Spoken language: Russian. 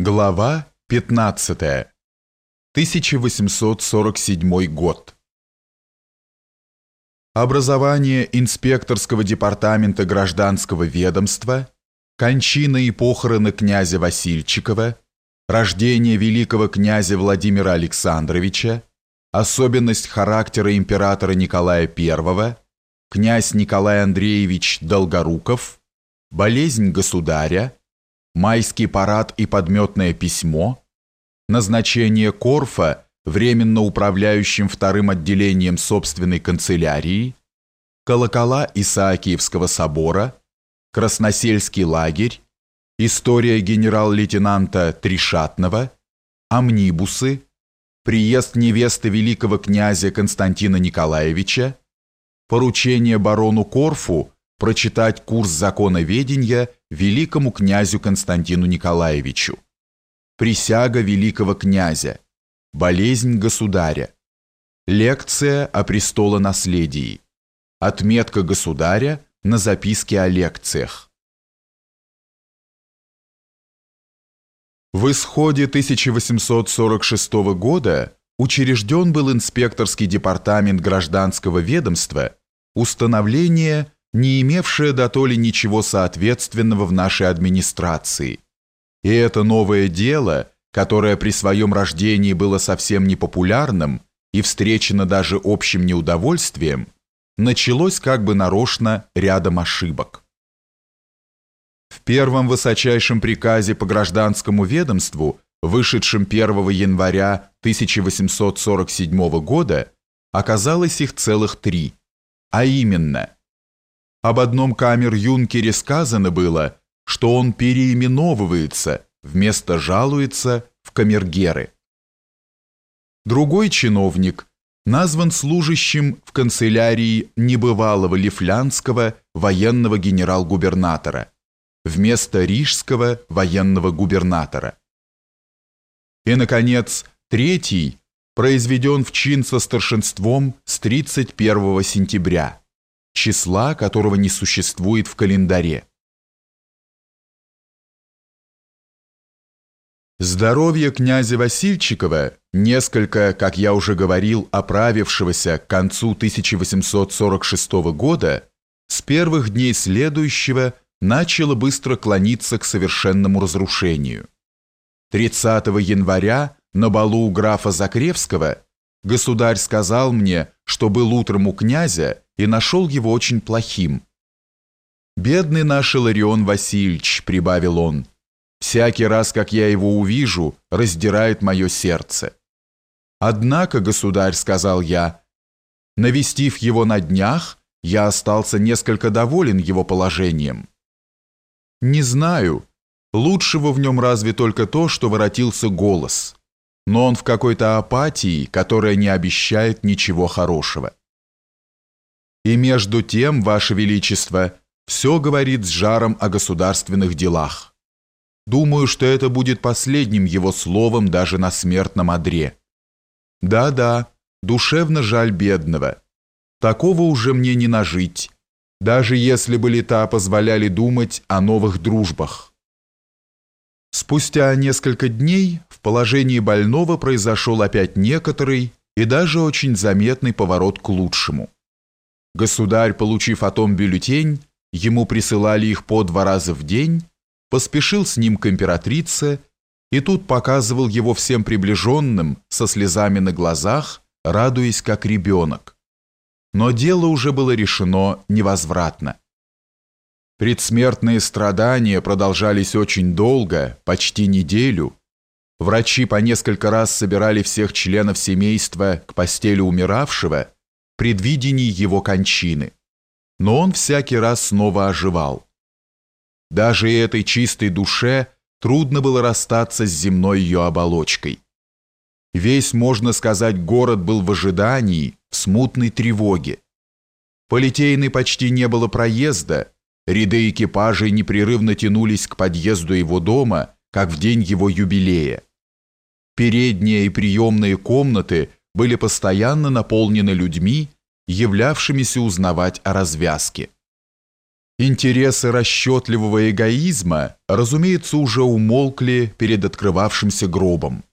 Глава 15. 1847 год. Образование инспекторского департамента гражданского ведомства, кончина и похороны князя Васильчикова, рождение великого князя Владимира Александровича, особенность характера императора Николая I, князь Николай Андреевич Долгоруков, болезнь государя, майский парад и подметное письмо, назначение Корфа временно управляющим вторым отделением собственной канцелярии, колокола Исаакиевского собора, Красносельский лагерь, история генерал-лейтенанта Тришатного, амнибусы, приезд невесты великого князя Константина Николаевича, поручение барону Корфу прочитать курс законоведения великому князю Константину Николаевичу. Присяга великого князя. Болезнь государя. Лекция о престолонаследии. Отметка государя на записке о лекциях. В исходе 1846 года учрежден был инспекторский департамент гражданского ведомства установление не имевшая до то ли ничего соответственного в нашей администрации. И это новое дело, которое при своем рождении было совсем непопулярным и встречено даже общим неудовольствием, началось как бы нарочно рядом ошибок. В первом высочайшем приказе по гражданскому ведомству, вышедшем 1 января 1847 года, оказалось их целых три, а именно – об одном камер-юнкере сказано было, что он переименовывается, вместо жалуется, в камергеры. Другой чиновник назван служащим в канцелярии небывалого лифлянского военного генерал-губернатора вместо рижского военного губернатора. И, наконец, третий произведен в чин со старшинством с 31 сентября числа которого не существует в календаре. Здоровье князя Васильчикова, несколько, как я уже говорил, оправившегося к концу 1846 года, с первых дней следующего начало быстро клониться к совершенному разрушению. 30 января на балу у графа Закревского государь сказал мне, что был утром у князя и нашел его очень плохим. «Бедный наш Иларион Васильевич», — прибавил он, — «всякий раз, как я его увижу, раздирает мое сердце». «Однако, государь», — сказал я, — «навестив его на днях, я остался несколько доволен его положением». «Не знаю. Лучшего в нем разве только то, что воротился голос. Но он в какой-то апатии, которая не обещает ничего хорошего». И между тем, Ваше Величество, все говорит с жаром о государственных делах. Думаю, что это будет последним его словом даже на смертном одре. Да-да, душевно жаль бедного. Такого уже мне не нажить, даже если бы лета позволяли думать о новых дружбах. Спустя несколько дней в положении больного произошел опять некоторый и даже очень заметный поворот к лучшему. Государь, получив о том бюллетень, ему присылали их по два раза в день, поспешил с ним к императрице и тут показывал его всем приближенным со слезами на глазах, радуясь как ребенок. Но дело уже было решено невозвратно. Предсмертные страдания продолжались очень долго, почти неделю. Врачи по несколько раз собирали всех членов семейства к постели умиравшего – предвидении его кончины, но он всякий раз снова оживал. Даже этой чистой душе трудно было расстаться с земной ее оболочкой. Весь, можно сказать, город был в ожидании, в смутной тревоге. По Литейной почти не было проезда, ряды экипажей непрерывно тянулись к подъезду его дома, как в день его юбилея. Передние и приемные комнаты были постоянно наполнены людьми, являвшимися узнавать о развязке. Интересы расчетливого эгоизма, разумеется, уже умолкли перед открывавшимся гробом.